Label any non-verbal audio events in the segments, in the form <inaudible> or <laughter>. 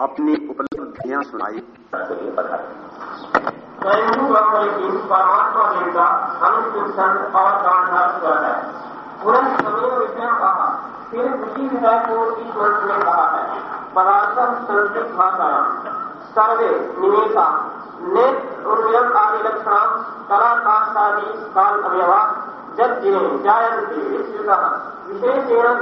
अपनी उपलब्धियाँ सुनाई। की परमात्मा अनुष्ठान और गांधार है पुनः समय विषय कहा फिर उसी को में कहा है पदार्थ संस्कृत भाषा सर्वे निवेशा नेत आदि कला काष्ठादि काल अवयवा जब विशेषेण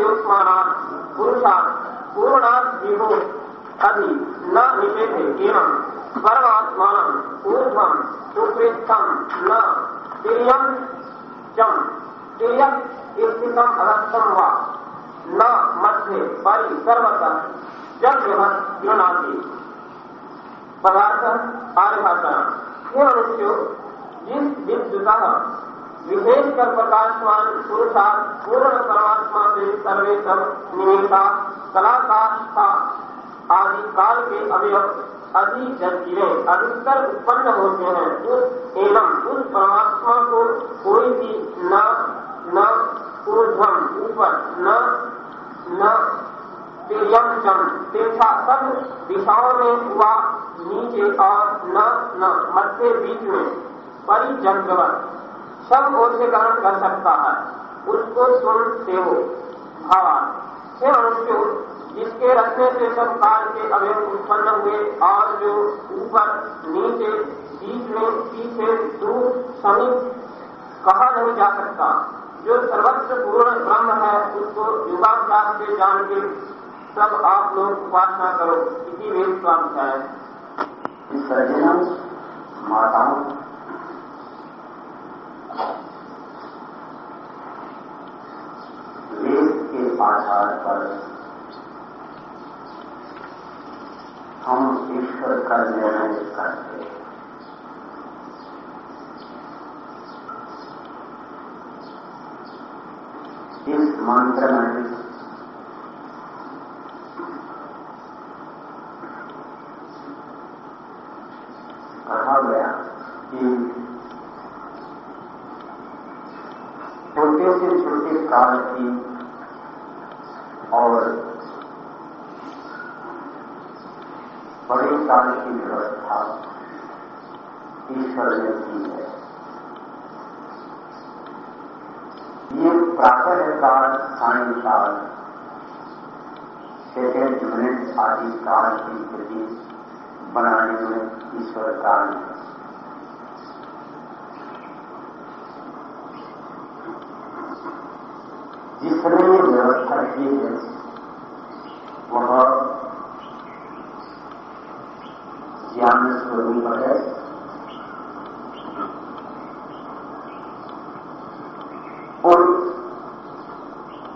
पुरुषार्थ, पूर्णार्थ विभो अधि न निषेधे एवं परमात्मान ऊर्ध्वम सुपृष्ठम न तिर्यम चम तिर्यम स्थितम अधस्थम वा, न मध्ये परि सर्वतः जल गृहणाति। पदार्थ आर्यभाषा हे मनुष्यो, जिस विद्युत विशेष कर प्रकाशमान पुरुषार्थ पूर्ण परमात्मा से सर्वे सब निमित्ता कलाकाष्ठा आदि काल के अवयव अधि जगीरे अधिकतर उत्पन्न होते हैं। एवं उस परमात्मा को कोई भी न न ऊर्धम ऊपर, न न चम तीर्था सब दिशाओं में हुआ, नीचे और न न, मध्य बीच में परिजंगवत। सब ओर से ग्रहण कर सकता है। उसको सुन सेवो भावा हे मनुष्य जिसके रखने से सब काल के अवयव उत्पन्न हुए और जो ऊपर, नीचे, बीच में, पीछे, दूर, समीप कहा नहीं जा सकता। जो सर्वत्र पूर्ण ब्रह्म है, उसको युगाभ्यास से जान के सब आप लोग उपासना करो। इसी वेद स्वाध्याय सर्जना माताओं। वेद के आधार पर ईश्वर का निर्णय करते इस मंत्र में कहा गया कि छोटे से छोटे काल की और बड़े काल की व्यवस्था ईश्वर ने की है। ये प्रातः काल सायंकाल, सेकेंड मिनट आदि काल की स्थिति बनाने में ईश्वर कारण है। जिसने ये व्यवस्था की है, वह स्वरूप है और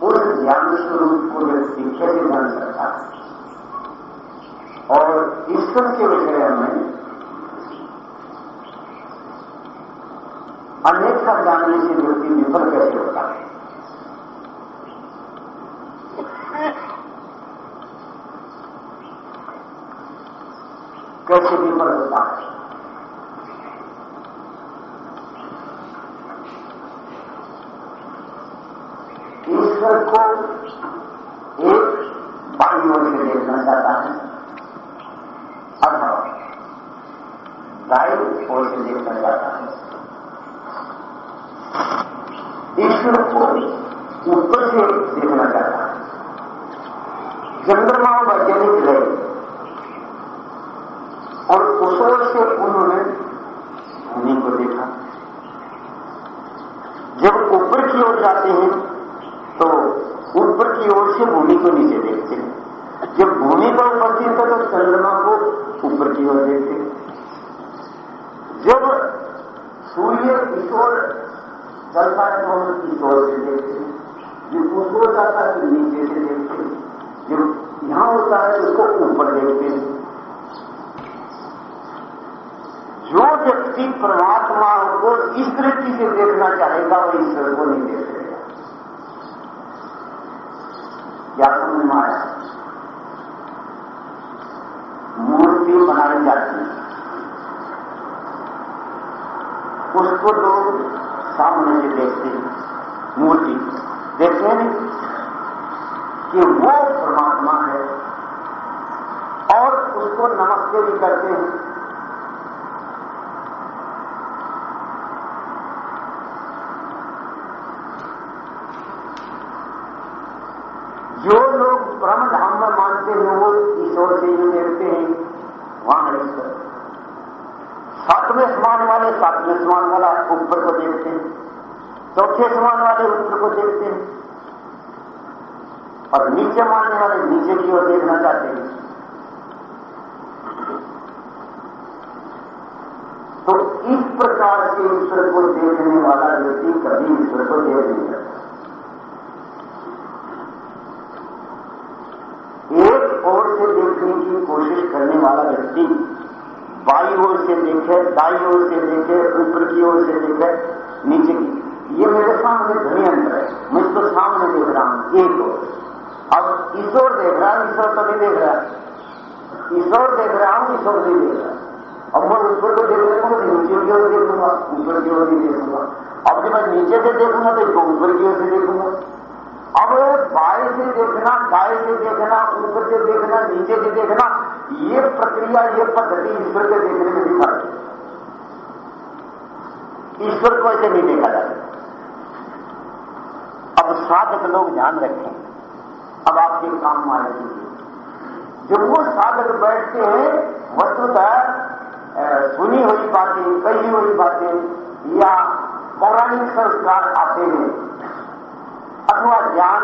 उस ज्ञान स्वरूप को वह शिक्षा जान सकता है। और ईश्वर के विषय में अनेक का जानने से व्यक्ति विफल कैसे होता है? कैसे विफल होता है। ईश्वर को एक बाई ओर से देखना चाहता है। अथवा दाई ओर से देखना चाहता है। ईश्वर को ऊपर से देखना चाहता है। चंद्रमा वैज्ञानिक गए और उस ओर से उन्होंने भूमि को देखा जब ऊपर की ओर जाते हैं तो ऊपर की ओर से भूमि को नीचे देखते हैं। जब भूमि पर उपस्थित है तो चंद्रमा को ऊपर की ओर देखते हैं। जब सूर्य इस ओर चलता है तो हम इस ओर से देखते हैं। जब ओर जाता है तो नीचे से देखते हैं। जब यहाँ होता है तो उसको ऊपर देखते हैं। जो व्यक्ति परमात्मा को इस दृष्टि से देखना चाहेगा, वो ईश्वर को नहीं देख में आया मूर्ति बनाई जाती है। उसको लोग सामने से देखते हैं, मूर्ति। देखते हैं कि वो परमात्मा है और उसको नमस्ते भी करते हैं जो लोग ब्रह्म धाम में मानते हैं वो ईश्वर से ही देखते हैं, वहाँ ईश्वर सातवें समान वाले, सातवें समान वाला ऊपर को देखते हैं, चौथे समान वाले ऊपर को देखते हैं। और नीचे मानने वाले नीचे की ओर देखना चाहते हैं। तो इस प्रकार से ईश्वर को देखने वाला व्यक्ति कभी ईश्वर को देख नहीं सकता एक ओर से देखने की कोशिश करने वाला व्यक्ति बाई ओर से देखे, दाई ओर से देखे, ऊपर की ओर से देखे, नीचे की। ये मेरे सामने धनी अंतर है। मैं इसको सामने देख रहा हूँ, एक ओर। अब ईश्वर देख रहा है ईश्वर तो नहीं देख रहा ईश्वर देख रहा हूँ ईश्वर नहीं देख रहा अब मैं ऊपर को देख रहा हूँ नीचे की ओर देखूँगा, ऊपर की ओर नहीं देखूँगा। अब जब मैं नीचे से देखूँगा तो इसको ऊपर की ओर से देखूँगा। अब बाएँ से देखना, दाएँ से देखना, ऊपर से देखना, नीचे से देखना, ये प्रक्रिया, ये पद्धति ईश्वर के देखने में भी दिखा ईश्वर को ऐसे नहीं देखा जाता। अब साधक लोग ध्यान रखें। अब आपके काम मान लीजिए जब वो साधक बैठते हैं, वस्तुतः सुनी हुई बातें, कही हुई बातें, या पौराणिक संस्कार आते हैं अथवा ज्ञान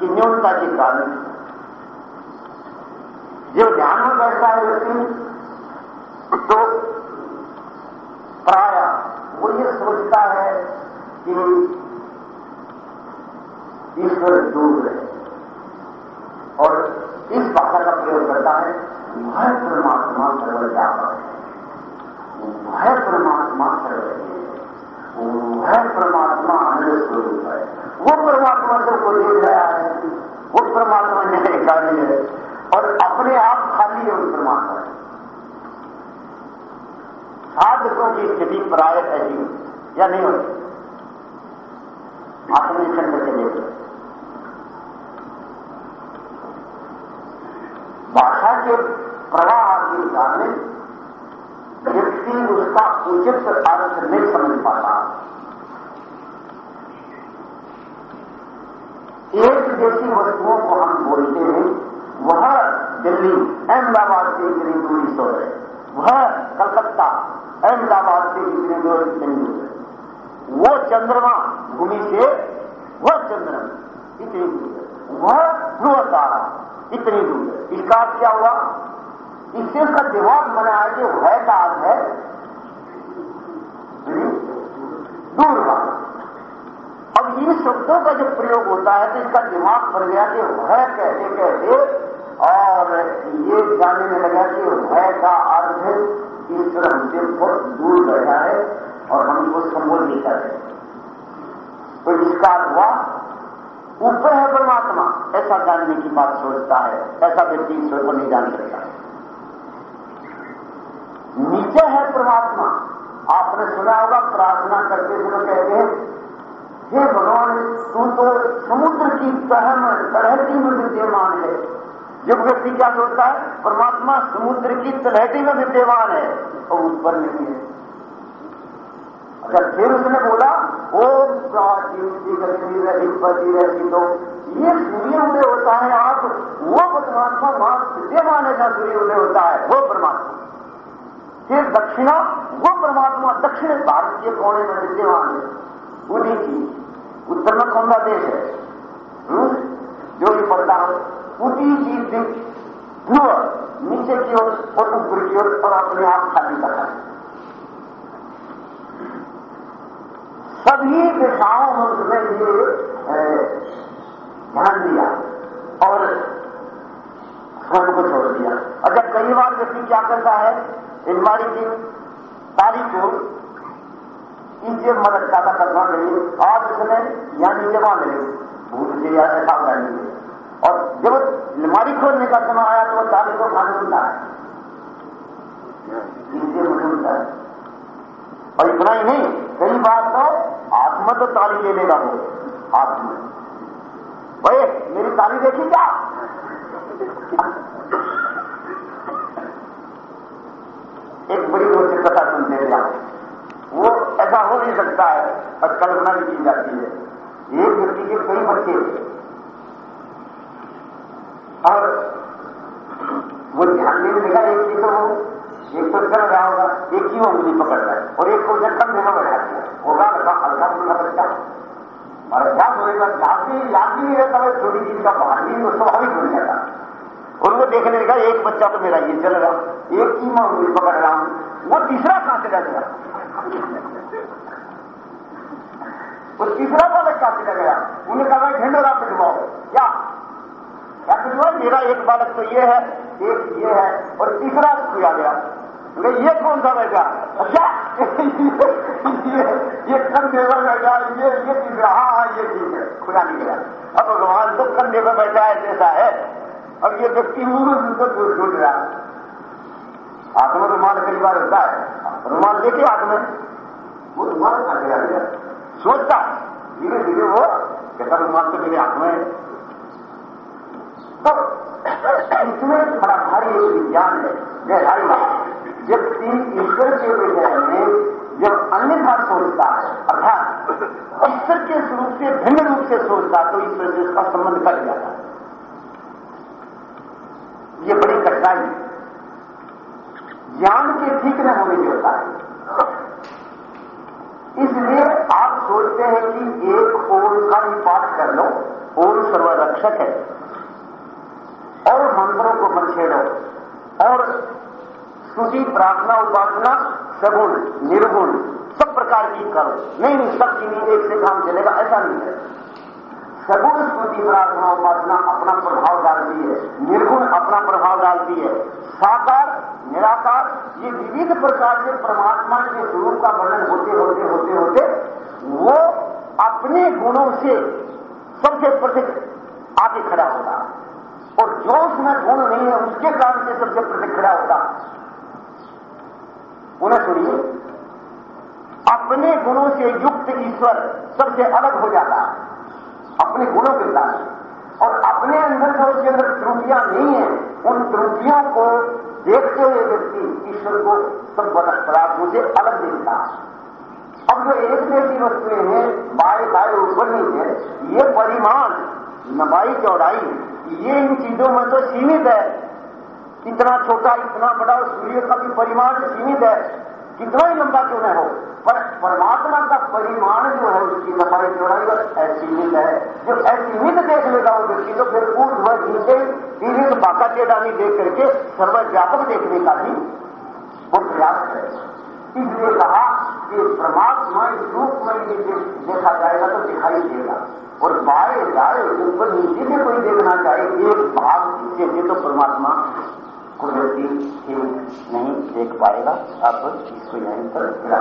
की न्यूनता के कारण। जो ध्यान में बैठता है व्यक्ति तो प्राय वो ये सोचता है कि ईश्वर दूर है और इस भाषा का प्रयोग करता है, वह परमात्मा सर्वव्यापक है। वह परमात्मा सर्वज्ञ है। वह परमात्मा आनंद स्वरूप है, वो परमात्मा सबको देख रहा है, वो परमात्मा निरकारी है, और अपने आप खाली है परमात्मा साधकों की स्थिति प्राय ऐसी होती या नहीं होती? करके देख भाषा के प्रवाह के कारण व्यक्ति उसका उचित अर्थ नहीं समझ पाता। एक जैसी वस्तुओं को हम बोलते हैं, वह दिल्ली, अहमदाबाद से इतनी दूरी सो है। वह कलकत्ता, अहमदाबाद से इतनी दूर दूर है। वो चंद्रमा भूमि से, वह चंद्रमा इतनी दूर है। वह ध्रुव तारा इतनी दूर है। इसका क्या हुआ? इससे उसका दिमाग बना है कि वह का अर्थ है। दूर वाला अब इन शब्दों का जब प्रयोग होता है तो इसका दिमाग पड़ गया कि वह कहते कहते और ये जानने में लगा कि वह का अर्थ ईश्वर हमसे बहुत दूर बैठा है और हमको संबोध नहीं कर रहे। तो इसका हुआ, ऊपर है परमात्मा। ऐसा जानने की बात सोचता है, ऐसा व्यक्ति ईश्वर को नहीं जान सकता। नीचे है परमात्मा। आपने सुना होगा, प्रार्थना करते समय कहते हैं हे भगवान तू तो समुद्र की तह में तलहटी में विद्यमान है। जब व्यक्ति क्या सोचता है, परमात्मा समुद्र की तलहटी में विद्यमान है और ऊपर नहीं है। अच्छा फिर उसने बोला, ओम प्राचीन अधिपति रहती तो ये सूर्य उदय होता है, आप वो परमात्मा वहाँ विद्यमान है जहाँ सूर्य उदय होता है, वो परमात्मा। फिर दक्षिणा, वो परमात्मा दक्षिण भारत के में विद्यमान है उदीची उत्तर में कौन सा देश है? हुँ? जो भी पड़ता है उदीची ध्रुव नीचे की ओर और ऊपर की ओर और अपने आप खाली का खाली सभी दिशाओं में ये ध्यान दिया और स्वयं को छोड़ दिया। जब कई बार व्यक्ति क्या करता है इनवारी की तारीख को कीजिए मदद खाता करना मिली आज इसने यानी ये वहाँ मिली भूत से या ऐसा मिली और जब बीमारी खोलने का समय आया तो वह चालीस को खाने मिलता है कीजिए मुझे मिलता है और इतना ही नहीं, कई बार तो आत्मा तो ताली ले लेगा वो आत्मा भाई मेरी ताली देखी क्या? एक बड़ी मुझे कथा सुनते हैं। भी सकता है और कल्पना भी की जाती है। एक व्यक्ति के कई बच्चे और वो ध्यान देने लगा एक की तो वो, एक तो चल रहा होगा, एक ही वो उंगली पकड़ रहा है, और एक को कम देना बैठा दिया। होगा हल्का हल्का फुल्का बच्चा। और अभ्यास होएगा याद भी याद भी नहीं रहता है, छोटी चीज़ का बाहर भी स्वाभाविक बन जाता। वो देखने लगा, एक बच्चा तो मेरा ये चल रहा, एक ही मैं उंगली पकड़ रहा हूँ, वो तीसरा कहाँ चला गया? वो तीसरा बालक कहाँ चला गया। उन्हें कहा, भाई ढिंडोरा पिटवाओ। क्या? क्या पिटवाओ? मेरा एक बालक तो ये है, एक ये है, और तीसरा किया गया। ये कौन सा बैठा अच्छा <laughs> ये ये कंधे पर बैठा ये ये तीसरा। हाँ हाँ ये ठीक है खुदा नहीं गया। अब भगवान तो कंधे पर बैठा है, जैसा है। अब ये व्यक्ति मुँह से दूर छूट रहा हाथ में रुमाल कई बार होता है। रुमाल देखिए हाथ में वो रुमाल खा गया गया। सोचता। धीरे धीरे वो कहता रुमाल तो मेरे हाथ में तो इसमें बड़ा भारी एक विज्ञान है गहराई व्यक्ति ईश्वर के विषय में जब अन्यथा सोचता है, अर्थात ईश्वर के स्वरूप से भिन्न रूप से सोचता तो ईश्वर से उसका संबंध कट जाता ये बड़ी कठिनाई ज्ञान के ठीक न होने से होता है इसलिए सोचते हैं कि एक ओम का ही पाठ कर लो ओम सर्वरक्षक है, और मंत्रों को मत छेड़ो, और स्तुति, प्रार्थना, उपासना सगुण, निर्गुण, सब प्रकार की करो। नहीं नहीं, सब चीज़ें एक से काम चलेगा, ऐसा नहीं है। सगुण, स्तुति, प्रार्थना, उपासना अपना प्रभाव डालती है, निर्गुण अपना प्रभाव डालती है। साकार, निराकार, ये विविध प्रकार के परमात्मा के स्वरूप का वर्णन होते होते होते होते वो अपने गुणों से सबसे प्रसिद्ध आगे खड़ा होता। और जो उसमें गुण नहीं है, उसके कारण से सबसे प्रसिद्ध खड़ा होता। उन्हें सुनिए। अपने गुणों से युक्त ईश्वर सबसे अलग हो जाता। है अपने गुणों के साथ। और अपने अंदर जो उसके अंदर त्रुटियाँ नहीं है, उन त्रुटियों को देखते हुए व्यक्ति ईश्वर को सब पदार्थों से अलग देखता। अब जो एक जैसी वस्तुएँ हैं, बाएँ बाएँ ऊपर है, ये परिमाण, लंबाई चौड़ाई, ये इन चीज़ों में तो सीमित है। कितना छोटा, इतना बड़ा सूर्य का भी परिमाण सीमित है। कितना ही लंबा क्यों न हो, पर परमात्मा का परिमाण जो है, उसकी लंबाई चौड़ाई बस असीमित है जो असीमित देख लेगा वो व्यक्ति तो फिर ऊर्ध व नीचे तीन बाका टेढ़ानी देख करके सर्वव्यापक देखने का भी वो प्रयास है। इसलिए कहा कि परमात्मा इस रूप में ये देखा जाएगा तो दिखाई देगा। और बाय जाए ऊपर नीचे से कोई देखना चाहे, एक भाग से दे तो परमात्मा को व्यक्ति ठीक नहीं देख पाएगा। आप इसको यहीं पर गिरा